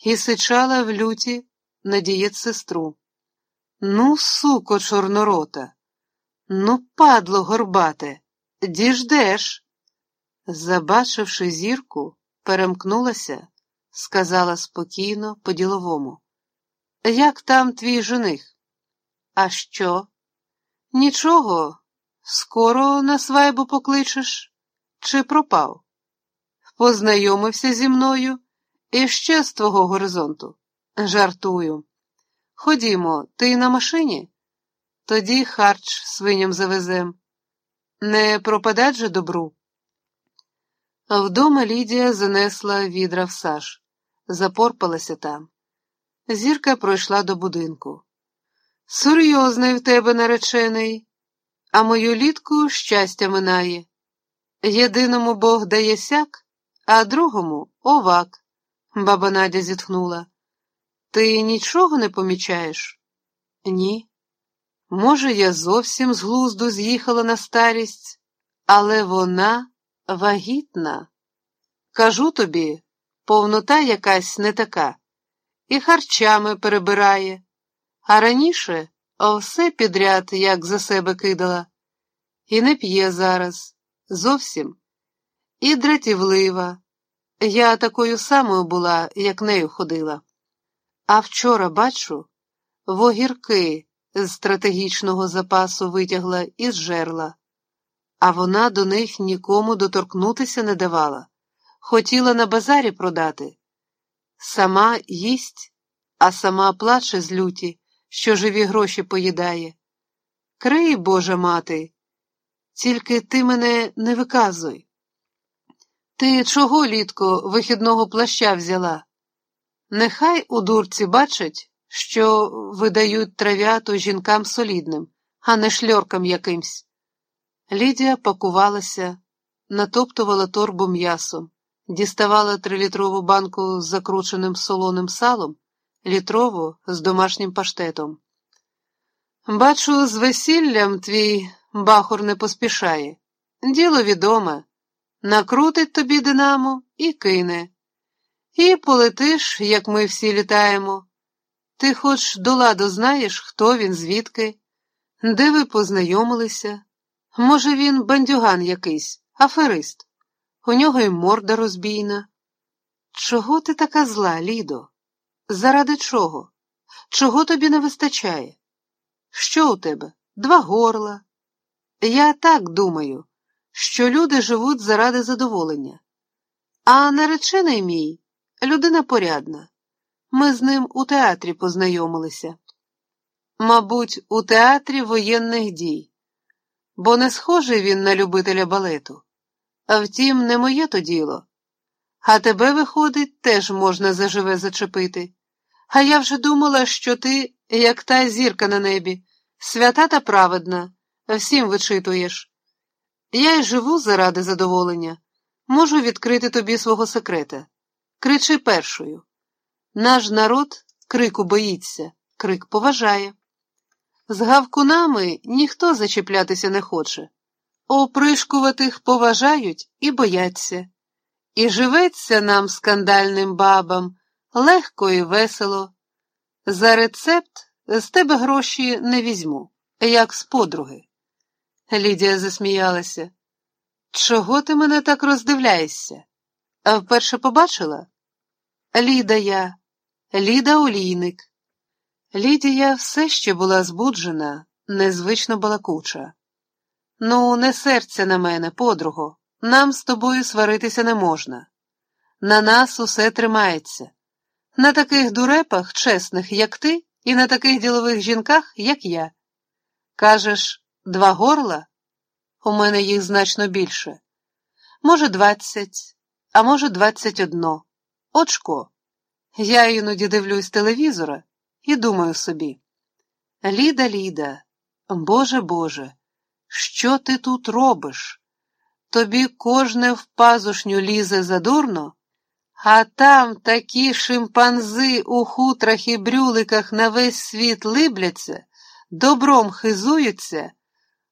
і сичала в люті на дієт сестру. Ну, суко, чорнорота, ну, падло горбате, діждеш. Забачивши зірку, перемкнулася, сказала спокійно, по-діловому. Як там твій жених? А що? Нічого, скоро на свайбу покличеш? Чи пропав? Познайомився зі мною і ще з твого горизонту. Жартую. Ходімо, ти на машині? Тоді харч свиням завезем. Не пропадать же добру. Вдома Лідія занесла відра в саж, запорпалася там. Зірка пройшла до будинку. Серйозний в тебе наречений, а мою літку щастя минає. Єдиному Бог дає сяк, а другому овак, баба Надя зітхнула. Ти нічого не помічаєш? Ні. Може, я зовсім з глузду з'їхала на старість, але вона вагітна. Кажу тобі, повнота якась не така, і харчами перебирає, а раніше все підряд як за себе кидала, і не п'є зараз, зовсім, і дратівлива. Я такою самою була, як нею ходила. А вчора, бачу, вогірки з стратегічного запасу витягла і зжерла, а вона до них нікому доторкнутися не давала, хотіла на базарі продати. Сама їсть, а сама плаче з люті, що живі гроші поїдає. Крий, Божа мати, тільки ти мене не виказуй. Ти чого, літко, вихідного плаща взяла? Нехай у дурці бачать, що видають трав'яту жінкам солідним, а не шльоркам якимсь. Лідія пакувалася, натоптувала торбу м'ясом, діставала трилітрову банку з закрученим солоним салом, літрову з домашнім паштетом. Бачу, з весіллям твій бахур не поспішає. Діло відоме. Накрутить тобі динамо і кине. І полетиш, як ми всі літаємо. Ти хоч до ладу знаєш, хто він, звідки, де ви познайомилися? Може, він бандюган якийсь, аферист. У нього й морда розбійна. Чого ти така зла, Лідо? Заради чого? Чого тобі не вистачає? Що у тебе? Два горла? Я так думаю, що люди живуть заради задоволення. А наречений мій людина порядна. Ми з ним у театрі познайомилися. Мабуть, у театрі воєнних дій, бо не схожий він на любителя балету. А втім, не моє то діло. А тебе, виходить, теж можна заживе зачепити. А я вже думала, що ти, як та зірка на небі, свята та праведна, всім вичитуєш. Я й живу заради задоволення, можу відкрити тобі свого секрета. Кричи першою. Наш народ крику боїться, крик поважає. З гавкунами ніхто зачіплятися не хоче. Опришкуватих поважають і бояться. І живеться нам скандальним бабам легко і весело. За рецепт з тебе гроші не візьму, як з подруги. Лідія засміялася. Чого ти мене так роздивляєшся? А вперше побачила? Ліда я, Ліда Олійник. Лідія все ще була збуджена, незвично балакуча. Ну, не серця на мене, подруго, нам з тобою сваритися не можна. На нас усе тримається. На таких дурепах, чесних, як ти, і на таких ділових жінках, як я. Кажеш, два горла? У мене їх значно більше. Може, двадцять, а може, двадцять одно. Очко. Я іноді дивлюсь телевізора і думаю собі. Ліда, Ліда, Боже Боже, що ти тут робиш? Тобі кожне в пазушню лізе задурно, а там такі шимпанзи у хутрах і брюликах на весь світ либляться, добром хизуються,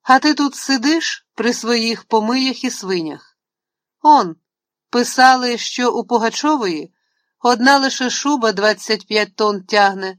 а ти тут сидиш при своїх помиях і свинях. Он, писали, що у Пугачової Одна лише шуба 25 тонн тягне,